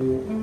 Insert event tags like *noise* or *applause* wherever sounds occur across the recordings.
Papa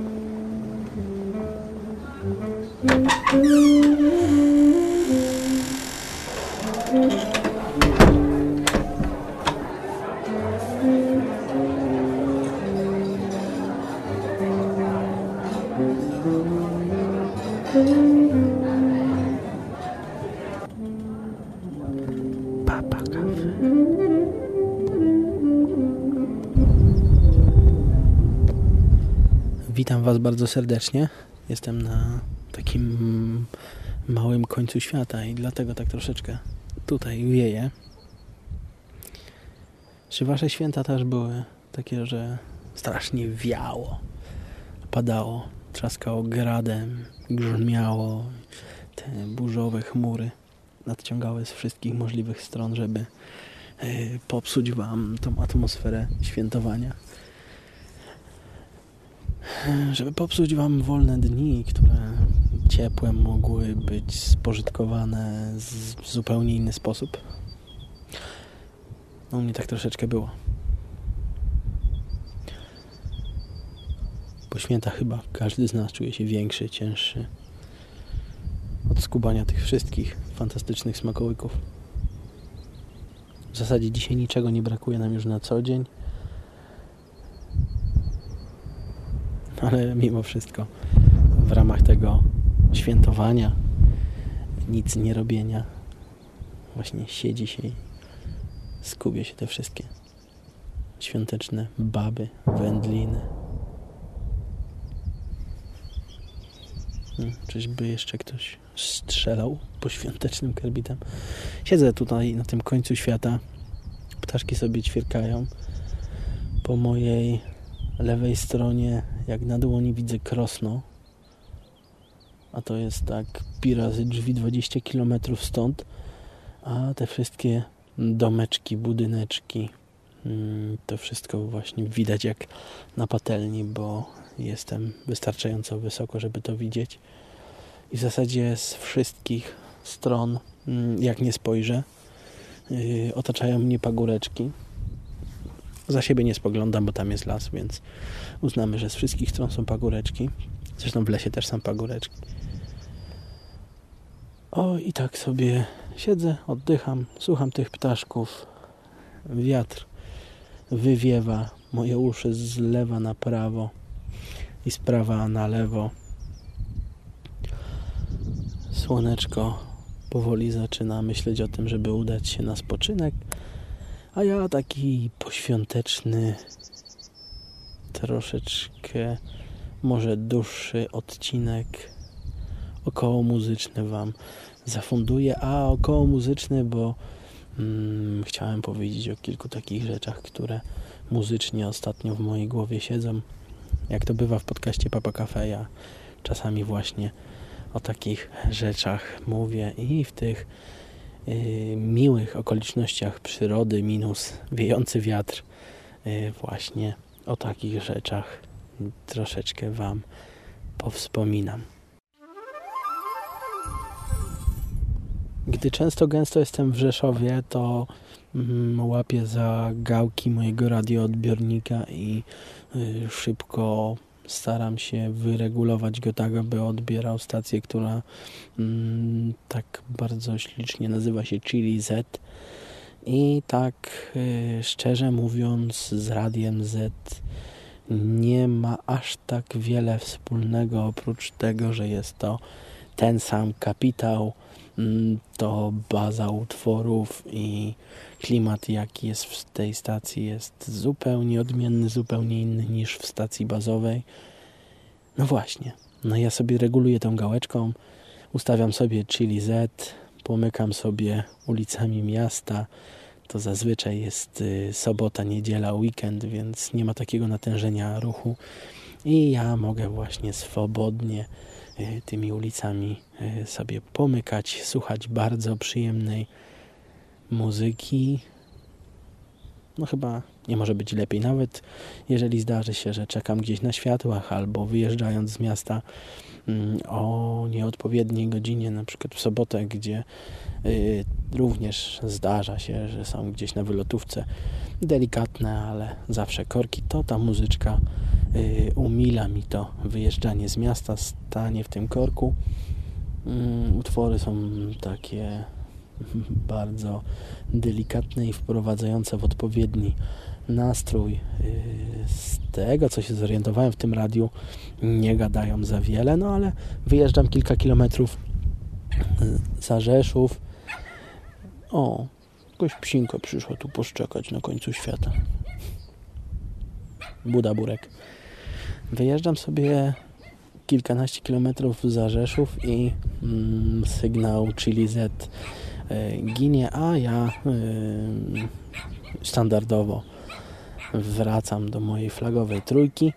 bardzo serdecznie. Jestem na takim małym końcu świata i dlatego tak troszeczkę tutaj wieje. Czy Wasze święta też były takie, że strasznie wiało, padało, trzaskało gradem, grzmiało, te burzowe chmury nadciągały z wszystkich możliwych stron, żeby y, popsuć Wam tą atmosferę świętowania. Żeby popsuć Wam wolne dni, które ciepłe mogły być spożytkowane w zupełnie inny sposób. No, mnie tak troszeczkę było. Po święta chyba każdy z nas czuje się większy, cięższy od skubania tych wszystkich fantastycznych smakołyków. W zasadzie dzisiaj niczego nie brakuje nam już na co dzień. Ale mimo wszystko w ramach tego świętowania, nic nie robienia, właśnie siedzi się i skubie się te wszystkie świąteczne baby, wędliny. Hmm, Czyżby jeszcze ktoś strzelał po świątecznym kerbitem. Siedzę tutaj na tym końcu świata. Ptaszki sobie ćwierkają. Po mojej lewej stronie, jak na dłoni, widzę Krosno. A to jest tak pi razy drzwi 20 km stąd. A te wszystkie domeczki, budyneczki, to wszystko właśnie widać jak na patelni, bo jestem wystarczająco wysoko, żeby to widzieć i w zasadzie z wszystkich stron, mm, jak nie spojrzę, yy, otaczają mnie pagóreczki. Za siebie nie spoglądam, bo tam jest las, więc uznamy, że z wszystkich stron są pagóreczki. Zresztą w lesie też są pagóreczki. O, i tak sobie siedzę, oddycham, słucham tych ptaszków. Wiatr wywiewa moje uszy z lewa na prawo i z prawa na lewo. Słoneczko powoli zaczyna myśleć o tym, żeby udać się na spoczynek, a ja taki poświąteczny, troszeczkę może dłuższy odcinek około muzyczny Wam zafunduję, a około muzyczny, bo mm, chciałem powiedzieć o kilku takich rzeczach, które muzycznie ostatnio w mojej głowie siedzą. Jak to bywa w podcaście Papa Cafe, ja czasami właśnie o takich rzeczach mówię i w tych miłych okolicznościach przyrody minus wiejący wiatr y, właśnie o takich rzeczach troszeczkę Wam powspominam. Gdy często gęsto jestem w Rzeszowie, to mm, łapię za gałki mojego radioodbiornika i y, szybko staram się wyregulować go tak, aby odbierał stację, która mm, tak bardzo ślicznie nazywa się Chili Z. I tak y, szczerze mówiąc, z Radiem Z nie ma aż tak wiele wspólnego oprócz tego, że jest to ten sam kapitał, to baza utworów i klimat, jaki jest w tej stacji, jest zupełnie odmienny, zupełnie inny niż w stacji bazowej. No właśnie, no ja sobie reguluję tą gałeczką, ustawiam sobie Chili Z, pomykam sobie ulicami miasta. To zazwyczaj jest y, sobota, niedziela, weekend, więc nie ma takiego natężenia ruchu i ja mogę właśnie swobodnie y, tymi ulicami sobie pomykać, słuchać bardzo przyjemnej muzyki. No chyba nie może być lepiej. Nawet jeżeli zdarzy się, że czekam gdzieś na światłach albo wyjeżdżając z miasta mm, o nieodpowiedniej godzinie, na przykład w sobotę, gdzie y, również zdarza się, że są gdzieś na wylotówce delikatne, ale zawsze korki, to ta muzyczka umila mi to wyjeżdżanie z miasta, stanie w tym korku. Mm, utwory są takie *laughs* bardzo delikatne i wprowadzające w odpowiedni nastrój. Z tego, co się zorientowałem w tym radiu, nie gadają za wiele, no ale wyjeżdżam kilka kilometrów za Rzeszów. O, jakoś psinko przyszło tu poszczekać na końcu świata. Buda Burek. Wyjeżdżam sobie kilkanaście kilometrów za Rzeszów i mm, sygnał Chili Z y, ginie, a ja y, standardowo wracam do mojej flagowej trójki,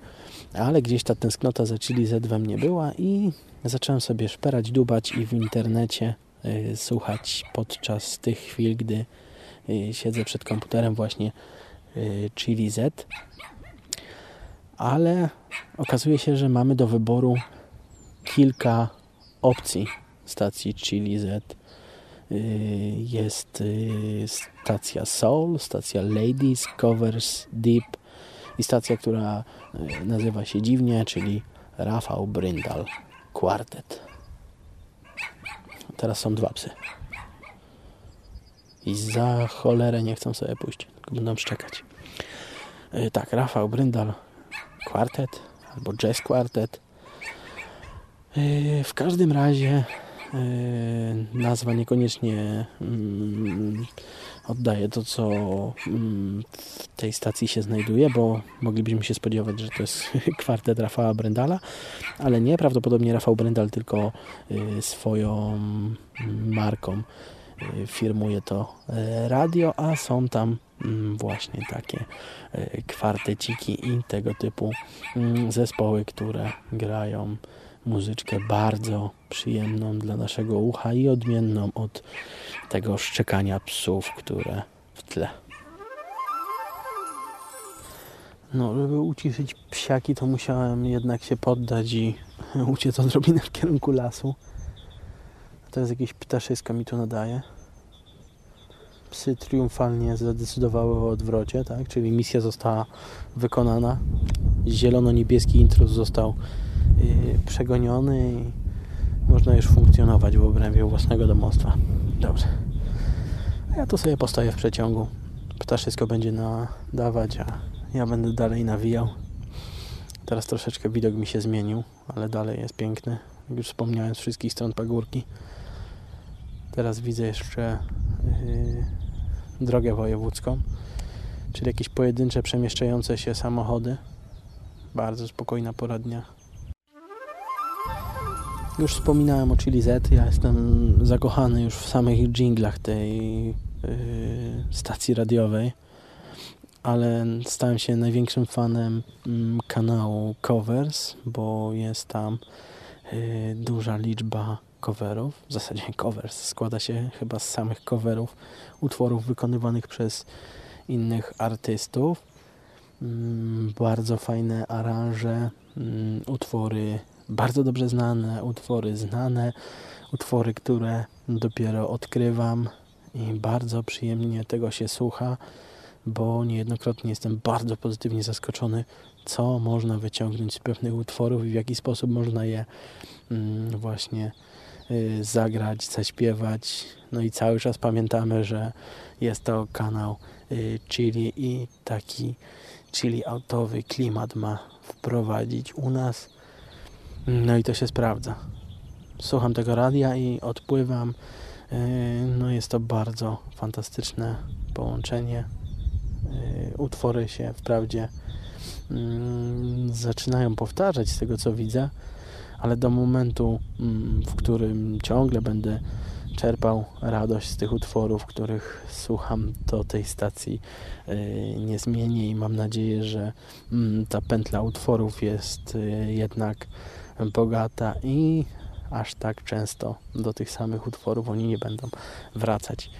ale gdzieś ta tęsknota za Chili Z we mnie była i zacząłem sobie szperać, dubać i w internecie y, słuchać podczas tych chwil, gdy y, siedzę przed komputerem właśnie Chili Z. Ale okazuje się, że mamy do wyboru kilka opcji stacji Chili Z. Jest stacja Soul, stacja Ladies, Covers, Deep i stacja, która nazywa się dziwnie, czyli Rafał Bryndal kwartet. Teraz są dwa psy. I za cholerę nie chcą sobie pójść, tylko będą szczekać. Tak, Rafał Bryndal kwartet albo jazz kwartet. Yy, w każdym razie yy, nazwa niekoniecznie mm, oddaje to, co mm, w tej stacji się znajduje, bo moglibyśmy się spodziewać, że to jest *laughs* kwartet Rafała Brendala, ale nie, prawdopodobnie Rafał Brendal tylko y, swoją marką firmuje to radio, a są tam właśnie takie kwarteciki i tego typu mm, zespoły, które grają muzyczkę bardzo przyjemną dla naszego ucha i odmienną od tego szczekania psów, które w tle. No, żeby uciszyć psiaki, to musiałem jednak się poddać i *laughs* uciec odrobinę w kierunku lasu. To jest jakieś ptaszysko mi tu nadaje. Psy triumfalnie zadecydowały o odwrocie, tak? Czyli misja została wykonana. Zielono-niebieski intruz został yy, przegoniony i można już funkcjonować w obrębie własnego domostwa. Dobrze. Ja tu sobie postoję w przeciągu. Ptaszysko będzie nadawać, a ja będę dalej nawijał. Teraz troszeczkę widok mi się zmienił, ale dalej jest piękny. Jak już wspomniałem, z wszystkich stron pagórki. Teraz widzę jeszcze drogę wojewódzką, czyli jakieś pojedyncze przemieszczające się samochody. Bardzo spokojna pora dnia. Już wspominałem o Chili Z. Ja jestem zakochany już w samych dżinglach tej yy, stacji radiowej, ale stałem się największym fanem yy, kanału Covers, bo jest tam yy, duża liczba coverów. W zasadzie *laughs* covers składa się chyba z samych coverów utworów wykonywanych przez innych artystów. Mm, bardzo fajne aranże, mm, utwory bardzo dobrze znane, utwory znane, utwory, które dopiero odkrywam i bardzo przyjemnie tego się słucha, bo niejednokrotnie jestem bardzo pozytywnie zaskoczony, co można wyciągnąć z pewnych utworów i w jaki sposób można je mm, właśnie zagrać, zaśpiewać. No i cały czas pamiętamy, że jest to kanał y, Chili i taki chili autowy klimat ma wprowadzić u nas no i to się sprawdza. Słucham tego radia i odpływam. Yy, no jest to bardzo fantastyczne połączenie. Utwory się wprawdzie mm, zaczynają powtarzać z tego co widzę, ale do momentu, mm, w którym ciągle będę czerpał radość z tych utworów, których słucham, to tej stacji yy, nie zmienię i mam nadzieję, że mm, ta pętla utworów jest jednak bogata i aż tak często do tych samych utworów oni nie będą wracać.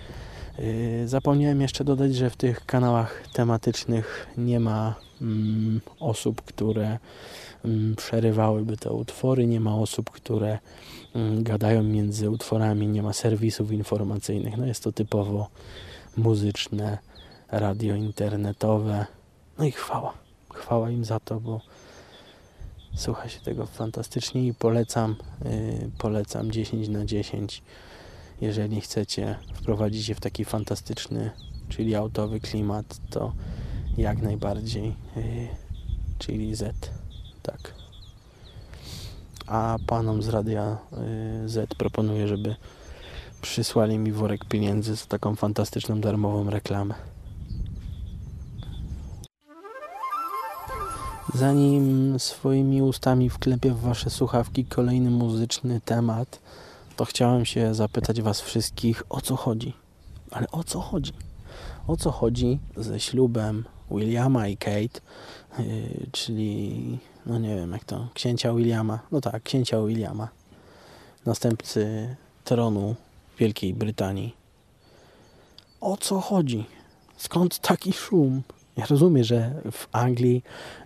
Yy, zapomniałem jeszcze dodać, że w tych kanałach tematycznych nie ma mm, osób, które przerywałyby te utwory, nie ma osób, które mm, gadają między utworami, nie ma serwisów informacyjnych. No jest to typowo muzyczne, radio internetowe. No i chwała. Chwała im za to, bo Słucha się tego fantastycznie i polecam, yy, polecam 10 na 10, jeżeli chcecie wprowadzić się w taki fantastyczny, czyli autowy klimat, to jak najbardziej yy, czyli Z, tak. A panom z Radia yy, Z proponuję, żeby przysłali mi worek pieniędzy za taką fantastyczną darmową reklamę. Zanim swoimi ustami wklepię w Wasze słuchawki kolejny muzyczny temat, to chciałem się zapytać Was wszystkich, o co chodzi. Ale o co chodzi? O co chodzi ze ślubem Williama i Kate, yy, czyli, no nie wiem jak to, księcia Williama, no tak, księcia Williama, następcy tronu Wielkiej Brytanii. O co chodzi? Skąd taki szum? Ja rozumiem, że w Anglii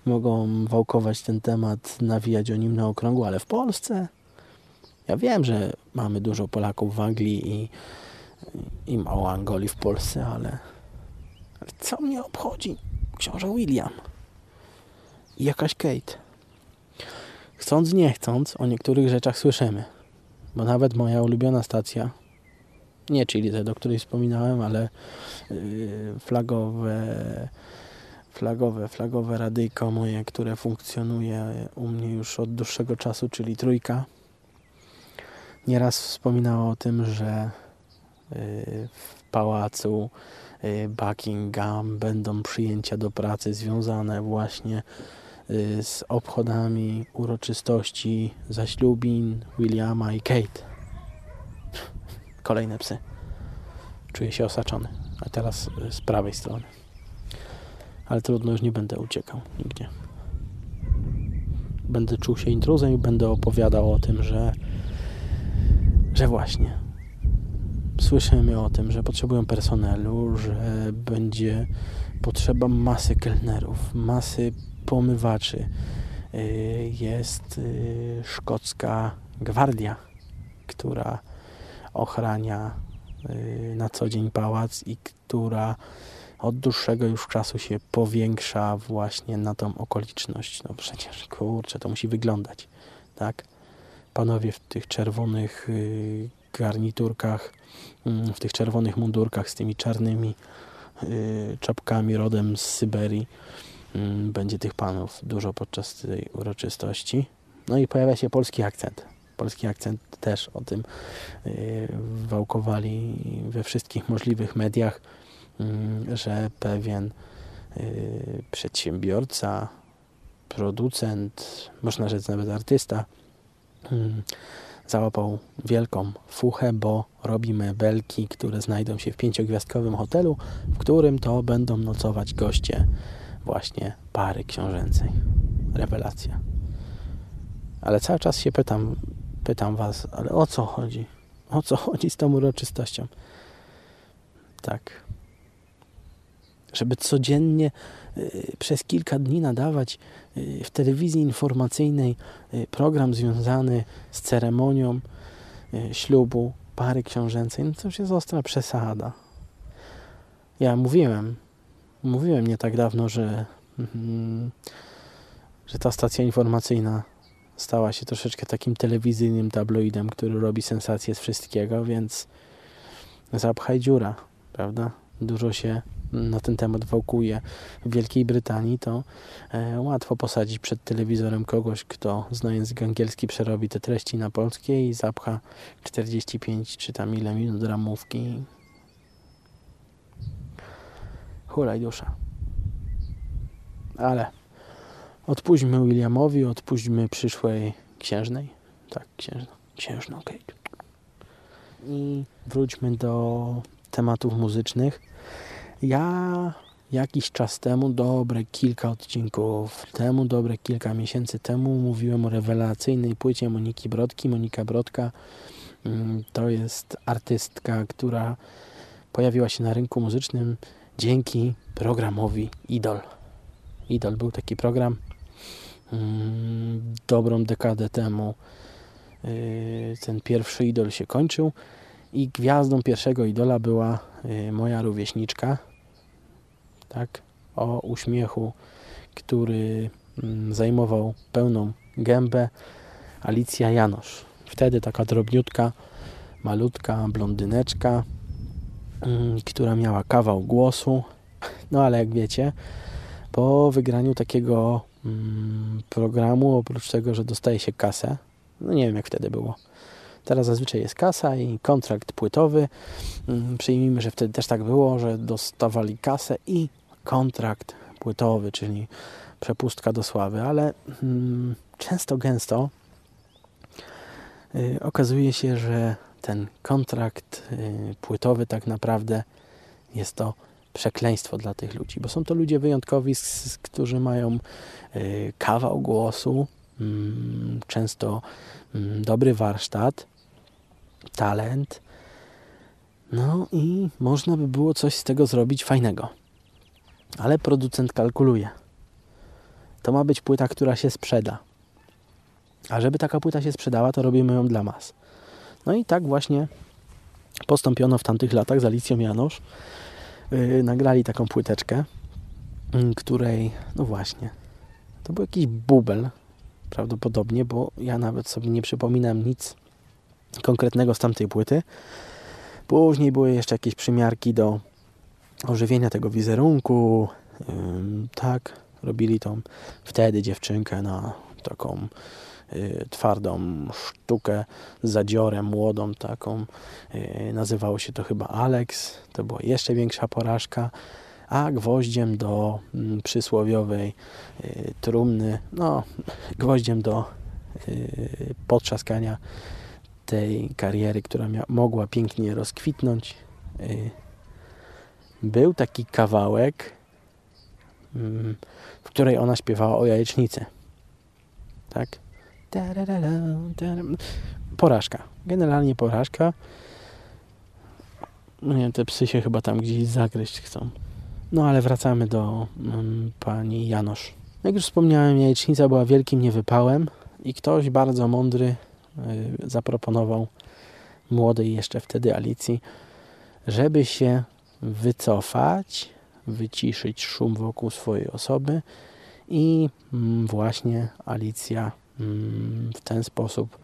mogą wałkować ten temat, nawijać o nim na okrągło, ale w Polsce? Ja wiem, że mamy dużo Polaków w Anglii i, i mało Angolii w Polsce, ale, ale co mnie obchodzi? Książę William i jakaś Kate. Chcąc, nie chcąc, o niektórych rzeczach słyszymy. Bo nawet moja ulubiona stacja, nie czyli te, do której wspominałem, ale yy, flagowe flagowe, flagowe radyjko moje, które funkcjonuje u mnie już od dłuższego czasu, czyli trójka. Nieraz wspominała o tym, że y, w pałacu y, Buckingham będą przyjęcia do pracy związane właśnie z obchodami uroczystości zaślubin Williama i Kate. *laughs* Kolejne psy. Czuję się osaczony. A teraz z prawej strony ale trudno, już nie będę uciekał nigdzie. Będę czuł się intruzem i będę opowiadał o tym, że, że właśnie słyszymy o tym, że potrzebują personelu, że będzie potrzeba masy kelnerów, masy pomywaczy. Y, jest y, szkocka gwardia, która ochrania y, na co dzień pałac i która od dłuższego już czasu się powiększa właśnie na tą okoliczność. No przecież, kurczę, to musi wyglądać, tak? Panowie w tych czerwonych garniturkach, y, w tych czerwonych mundurkach z tymi czarnymi czapkami rodem z Syberii. Mm, będzie tych panów dużo podczas tej uroczystości. No i pojawia się polski akcent. Polski akcent też o tym y, wałkowali we wszystkich możliwych mediach Mm, że pewien y, przedsiębiorca, producent, można rzec nawet artysta, mm, załapał wielką fuchę, bo robi mebelki, które znajdą się w pięciogwiazdkowym hotelu, w którym to będą nocować goście właśnie pary książęcej. Rewelacja. Ale cały czas się pytam, pytam Was, ale o co chodzi? O co chodzi z tą uroczystością? Tak, żeby codziennie y, przez kilka dni nadawać y, w telewizji informacyjnej y, program związany z ceremonią ślubu pary książęcej, no to już jest ostra przesada. Ja mówiłem, mówiłem nie tak dawno, że, mm, że ta stacja informacyjna stała się troszeczkę takim telewizyjnym tabloidem, który robi sensację z wszystkiego, więc zapchaj dziura, prawda? Dużo się na ten temat wałkuje w Wielkiej Brytanii, to e, łatwo posadzić przed telewizorem kogoś, kto znając angielski przerobi te treści na polskie i zapcha 45 czy tam ile minut ramówki. Hulaj dusza. Ale odpuśćmy Williamowi, odpuśćmy przyszłej księżnej. Tak, księżna. Okej. Okay. I wróćmy do tematów muzycznych. Ja jakiś czas temu, dobre kilka odcinków temu, dobre kilka miesięcy temu mówiłem o rewelacyjnej płycie Moniki Brodki. Monika Brodka mm, to jest artystka, która pojawiła się na rynku muzycznym dzięki programowi Idol. Idol był taki program mm, dobrą dekadę temu. Y, ten pierwszy Idol się kończył i gwiazdą pierwszego Idola była y, moja rówieśniczka, tak, o uśmiechu, który mm, zajmował pełną gębę Alicja Janosz. Wtedy taka drobniutka, malutka blondyneczka, która miała kawał głosu. No ale jak wiecie, po wygraniu takiego mm, programu, oprócz tego, że dostaje się kasę, no nie wiem jak wtedy było. Teraz zazwyczaj jest kasa i kontrakt płytowy. Mm, przyjmijmy, że wtedy też tak było, że dostawali kasę i kontrakt płytowy, czyli przepustka do sławy, ale często, gęsto yy, okazuje się, że ten kontrakt yy, płytowy tak naprawdę jest to przekleństwo dla tych ludzi, bo są to ludzie wyjątkowi, którzy mają yy, kawał głosu, mm, często mm, dobry warsztat, talent, no i można by było coś z tego zrobić fajnego. Ale producent kalkuluje. To ma być płyta, która się sprzeda. A żeby taka płyta się sprzedała, to robimy ją dla mas. No i tak właśnie postąpiono w tamtych latach z Alicją Janosz. Yy, nagrali taką płyteczkę, yy, której, no właśnie, to był jakiś bubel prawdopodobnie, bo ja nawet sobie nie przypominam nic konkretnego z tamtej płyty. Później były jeszcze jakieś przymiarki do ożywienia tego wizerunku. Tak, robili tą wtedy dziewczynkę na taką y, twardą sztukę z zadziorem, młodą taką. Y, nazywało się to chyba Alex. To była jeszcze większa porażka. A gwoździem do mm, przysłowiowej y, trumny, no gwoździem do potrzaskania tej kariery, która mogła pięknie rozkwitnąć, y, był taki kawałek, mm, w której ona śpiewała o jajecznicy. Tak? Porażka. Generalnie porażka. No nie te psy się chyba tam gdzieś zagryźć chcą. No ale wracamy do um, pani Janosz. Jak już wspomniałem, jajecznica była wielkim niewypałem i ktoś bardzo mądry Y, zaproponował młodej jeszcze wtedy Alicji, żeby się wycofać, wyciszyć szum wokół swojej osoby i mm, właśnie Alicja w ten sposób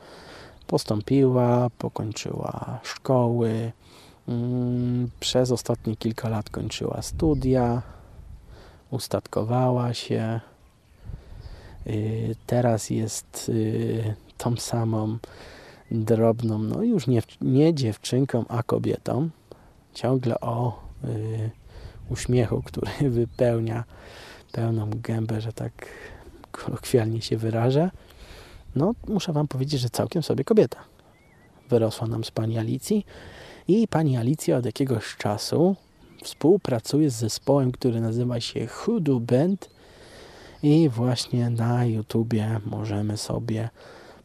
postąpiła, pokończyła szkoły, mm, przez ostatnie kilka lat kończyła studia, ustatkowała się. Y, teraz jest y, tą samą drobną, no już nie, nie dziewczynką, a kobietą, ciągle o y, uśmiechu, który *laughs* wypełnia pełną gębę, że tak kolokwialnie się wyrażę, no muszę Wam powiedzieć, że całkiem sobie kobieta. Wyrosła nam z pani Alicji i pani Alicja od jakiegoś czasu współpracuje z zespołem, który nazywa się Hoodoo Band i właśnie na YouTubie możemy sobie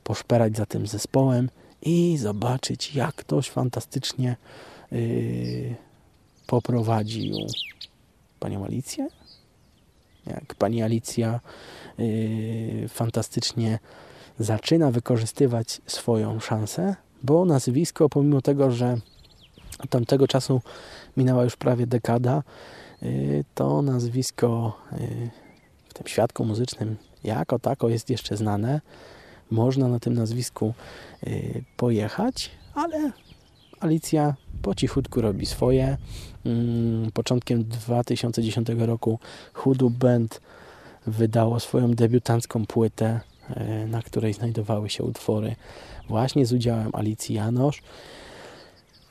poszperać za tym zespołem i zobaczyć, jak ktoś fantastycznie yy, poprowadził panią Alicję. Jak pani Alicja yy, fantastycznie zaczyna wykorzystywać swoją szansę, bo nazwisko, pomimo tego, że od tamtego czasu minęła już prawie dekada, yy, to nazwisko yy, w tym świadku muzycznym jako tako jest jeszcze znane można na tym nazwisku y, pojechać, ale Alicja po cichutku robi swoje. Mm, początkiem 2010 roku Hoodoo Band wydało swoją debiutancką płytę, y, na której znajdowały się utwory właśnie z udziałem Alicji Janosz.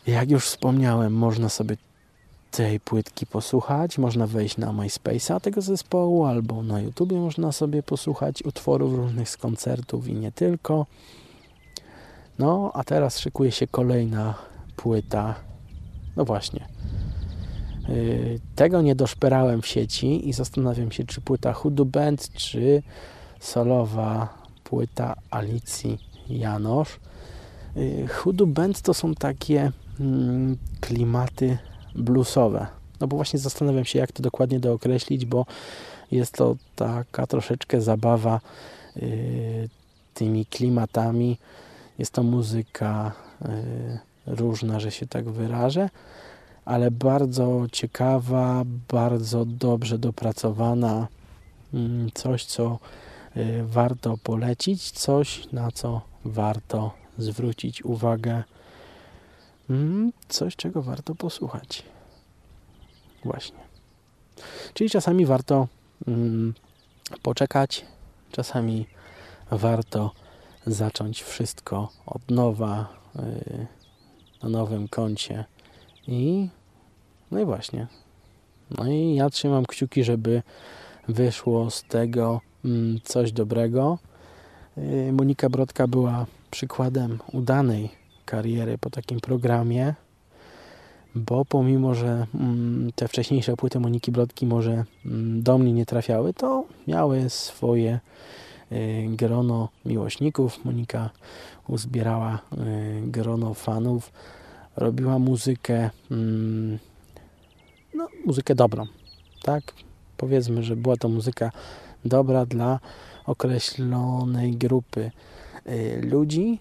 Jak już wspomniałem, można sobie tej płytki posłuchać. Można wejść na MySpace'a tego zespołu albo na YouTubie można sobie posłuchać utworów różnych z koncertów i nie tylko. No, a teraz szykuje się kolejna płyta. No właśnie. Yy, tego nie doszperałem w sieci i zastanawiam się, czy płyta Hoodoo Band, czy solowa płyta Alicji Janosz. Yy, Hoodoo Band to są takie mm, klimaty bluesowe. No bo właśnie zastanawiam się, jak to dokładnie dookreślić, bo jest to taka troszeczkę zabawa yy, tymi klimatami. Jest to muzyka yy, różna, że się tak wyrażę, ale bardzo ciekawa, bardzo dobrze dopracowana. Yy, coś, co y, warto polecić, coś na co warto zwrócić uwagę, mm, coś czego warto posłuchać. Właśnie. Czyli czasami warto mm, poczekać, czasami warto zacząć wszystko od nowa y, na nowym koncie i no i właśnie. No i ja trzymam kciuki, żeby wyszło z tego coś dobrego. Y, Monika Brodka była przykładem udanej kariery po takim programie, bo pomimo, że mm, te wcześniejsze płyty Moniki Brodki może mm, do mnie nie trafiały, to miały swoje y, grono miłośników. Monika uzbierała y, grono fanów, robiła muzykę, mm, no, muzykę dobrą, tak? Powiedzmy, że była to muzyka dobra dla określonej grupy y, ludzi.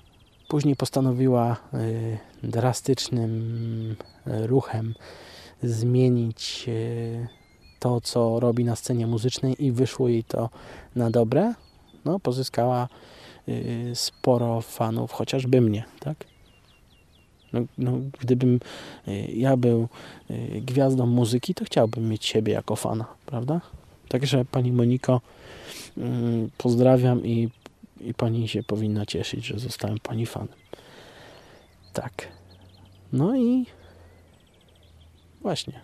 Później postanowiła y, drastycznym ruchem zmienić to, co robi na scenie muzycznej i wyszło jej to na dobre. No, pozyskała sporo fanów, chociażby mnie, tak? No, no, gdybym ja był gwiazdą muzyki, to chciałbym mieć siebie jako fana, prawda? Także Pani Moniko, mm, pozdrawiam i, i Pani się powinna cieszyć, że zostałem Pani fanem. Tak. No i właśnie.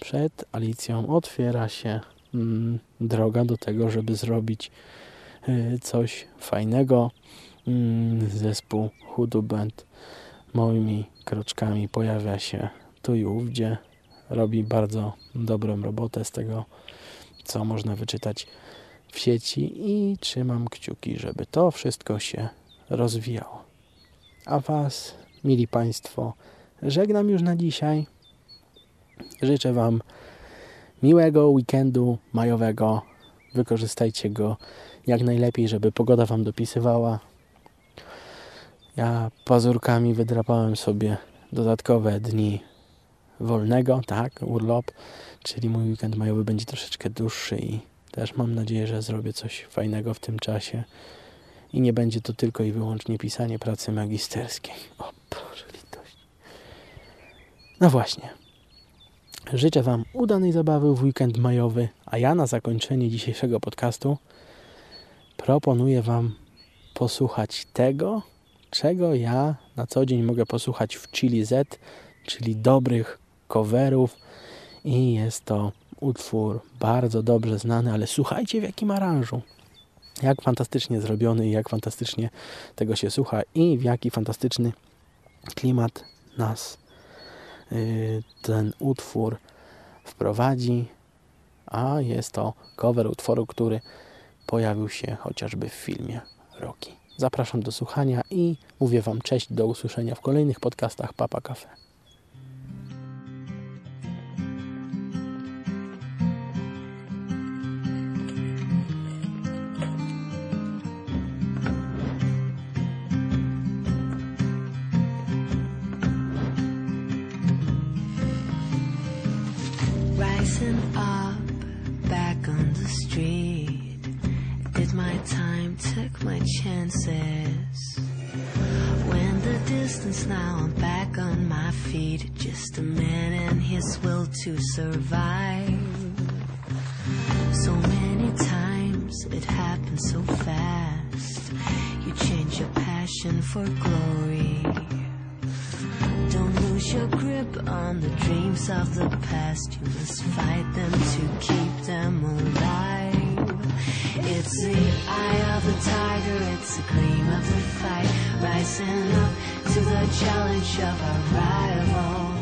Przed Alicją otwiera się mm, droga do tego, żeby zrobić y, coś fajnego. Mm, zespół Hudu Band kroczkami pojawia się tu i ówdzie robi bardzo dobrą robotę z tego, co można wyczytać w sieci i trzymam kciuki, żeby to wszystko się rozwijało. A Was, mili Państwo, żegnam już na dzisiaj. Życzę Wam miłego weekendu majowego. Wykorzystajcie go jak najlepiej, żeby pogoda Wam dopisywała. Ja pazurkami wydrapałem sobie dodatkowe dni wolnego, tak, urlop, czyli mój weekend majowy będzie troszeczkę dłuższy i też mam nadzieję, że zrobię coś fajnego w tym czasie i nie będzie to tylko i wyłącznie pisanie pracy magisterskiej. O Boże litość. No właśnie. Życzę Wam udanej zabawy w weekend majowy, a ja na zakończenie dzisiejszego podcastu proponuję Wam posłuchać tego, czego ja na co dzień mogę posłuchać w Chili Z, czyli dobrych coverów i jest to utwór bardzo dobrze znany, ale słuchajcie w jakim aranżu. Jak fantastycznie zrobiony i jak fantastycznie tego się słucha i w jaki fantastyczny klimat nas yy, ten utwór wprowadzi, a jest to cover utworu, który pojawił się chociażby w filmie Rocky. Zapraszam do słuchania i mówię Wam cześć, do usłyszenia w kolejnych podcastach Papa Cafe. Chances. When the distance now I'm back on my feet, just a man and his will to survive. So many times it happens so fast. You change your passion for glory. Dreams of the past. You must fight them to keep them alive. It's the eye of the tiger, it's the gleam of the fight, rising up to the challenge of our rival.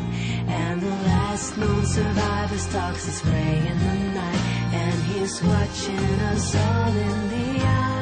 And the last known survivor stalks his prey in the night, and he's watching us all in the eye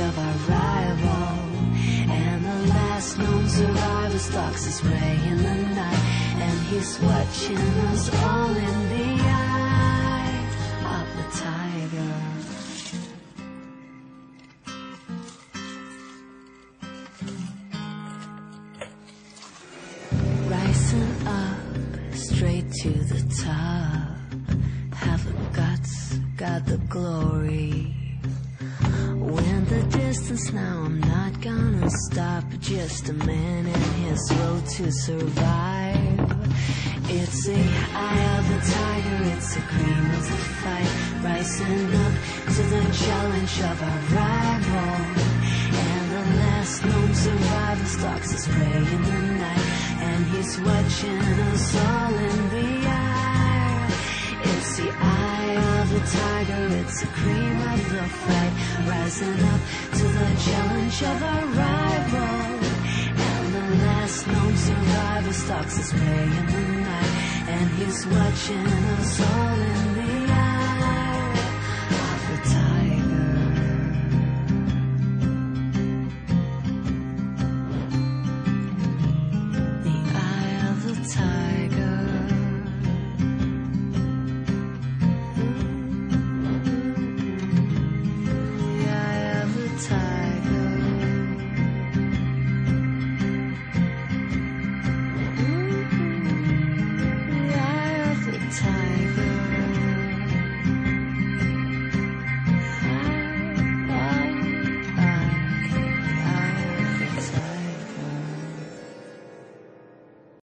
of our rival. And the last known survivor stalks his prey in the night, and he's watching us all in the eye of the tiger. Rising up straight to the top. Just a man and his will to survive. It's the eye of the tiger, it's the cream of the fight. Rising up to the challenge of our rival. And the last known survivor stalks his prey in the night. And he's watching us all in the eye. It's the eye of the tiger, it's the cream of the fight. Rising up to the challenge of our rival. Survivor stalks his prey in the night. And he's watching us all in the eye of the tiger.